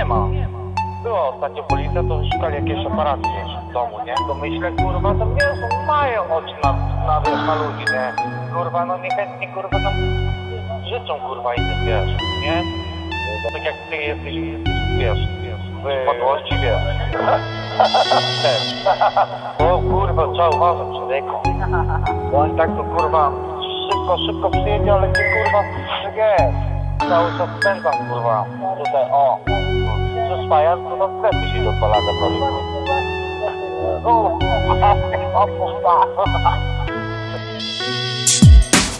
nie ma. Była ostatnio policja, to szukali jakieś aparaty w domu, nie? To myślę, kurwa, to nie są, mają oczy na, na, wiesz, na ludzi, nie? Kurwa, no niechętnie, kurwa, tam życzą, kurwa, innym, wiesz, nie? Tak jak ty jesteś, wiesz, w podłości, wiesz. O kurwa, trzeba uważać, człowieku. Bo on tak to, kurwa, szybko, szybko przyjedzie, ale ty, kurwa, jest. Cały czas spędzam, kurwa, tutaj, o. Przyspaja, kurwa, w sklepie się do lata, proszę.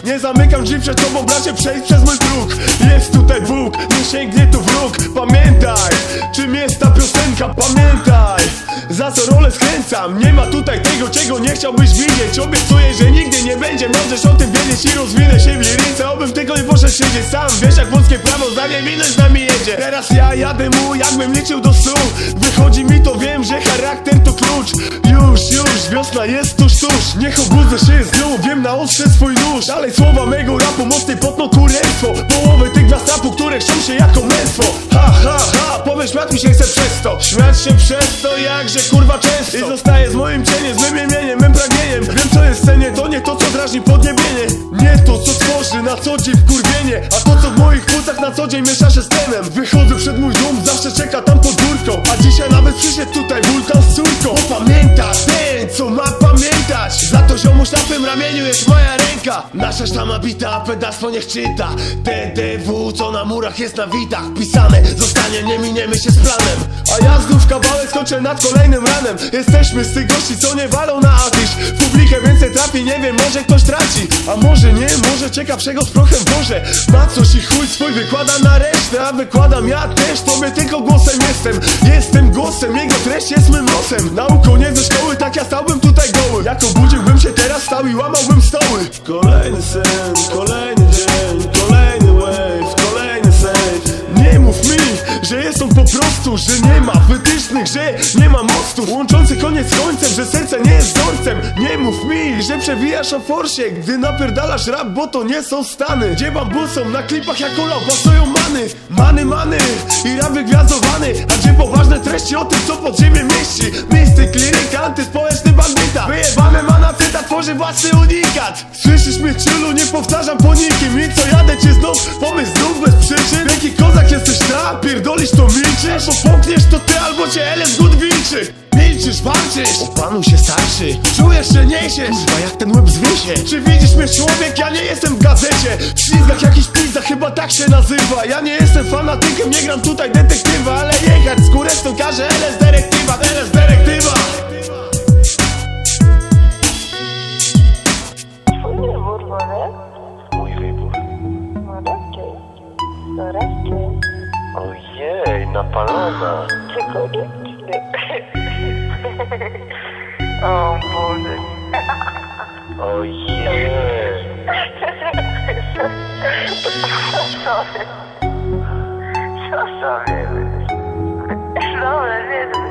Nie zamykam drzwi przed tobą, bracie, przejdź przez mój próg. Jest tutaj Bóg, nie sięgnie tu wróg. Pamiętaj, czym jest ta piosenka, pamiętaj. Za co rolę skręcam, nie ma tutaj tego, czego nie chciałbyś widzieć. Obiecuję, że nigdy nie będzie, możesz o tym wiedzieć I rozwinę się w liryce, obym tylko nie poszedł siedzieć sam. Wiesz jak polskie prawo, zdanie minę z nami jedzie. Teraz ja jadę mu, jakbym liczył do stu. Wychodzi mi to, wiem, że charakter to klucz wiosna jest tuż, tuż. Niech obudzę się z nią, wiem na ostrze swój nóż. Dalej słowa mego rapu, się przez to, jakże kurwa często. I zostaje z moim cieniem, z mym imieniem, mym pragnieniem. Wiem co jest cenie, to nie to co drażni podniebienie. Nie to co tworzy na co dzień wkurwienie. A to co w moich płucach na co dzień miesza się z tlenem. Wychodzę przed mój dom, zawsze czeka tam podwórko A dzisiaj nawet przyszedł tutaj wulkan z córką. Bo pamiętasz ten, co ma pamiętać. Za to ziomuś na ramieniu jest moja ręka. Nasza sztama bita, pedastwo niech czyta. TDW, co na murach jest na widach Pisane, zostanie, nie miniemy się z planem. A ja znów kawałek skończę nad kolejnym ranem. Jesteśmy z tych gości, co nie walą na atyś W publikę więcej trafi, nie wiem, może ktoś traci. A może nie, może ciekawszego z prochem w morze Ma coś i chuj swój wykłada na resztę A wykładam ja też, tobie tylko głosem jestem. Jestem głosem, jego treść jest mym nosem Nauką nie ze szkoły, tak ja stałbym tutaj goły. Jak obudziłbym się teraz, stał i łamałbym stoły. Kolejny sen, kolejny dzień, że jest on po prostu, że nie ma wytycznych, że nie ma mostów Łączący koniec z końcem, że serce nie jest wzorcem. Nie mów mi, że przewijasz o forsie, gdy napierdalasz rap, bo to nie są stany. Gdzie bambusą, na klipach jak olał, pasują many. Many, many i rap wygwiazdowany. A gdzie poważne treści o tym, co pod ziemię mieści? Mistyk, liryka, antyspołeczny bandita Wyjebane mana cytat, tworzy własny unikat. Słyszysz mnie, ciulu, nie powtarzam po nikim. I co jadę cię znów, pomysł znów bez przyczyn Jaki kozak jesteś to cię LS Good wilczy Milczysz, walczysz, opanuj się starszy. Czujesz, że niesiesz, kurwa jak ten łeb zwiesie Czy widzisz mnie człowiek, ja nie jestem w gazecie. W ślizgach jakiś pizda, chyba tak się nazywa. Ja nie jestem fanatykiem, nie gram tutaj detektywa Ale jechać z kurestą każe LS dyrektywa, LS dyrektywa. Twój wybór, może? Mój wybór. Raczej. Ojej, napalona. Tylko nie O Boże. Ojej. Sorry. So sorry. No, nie wiem.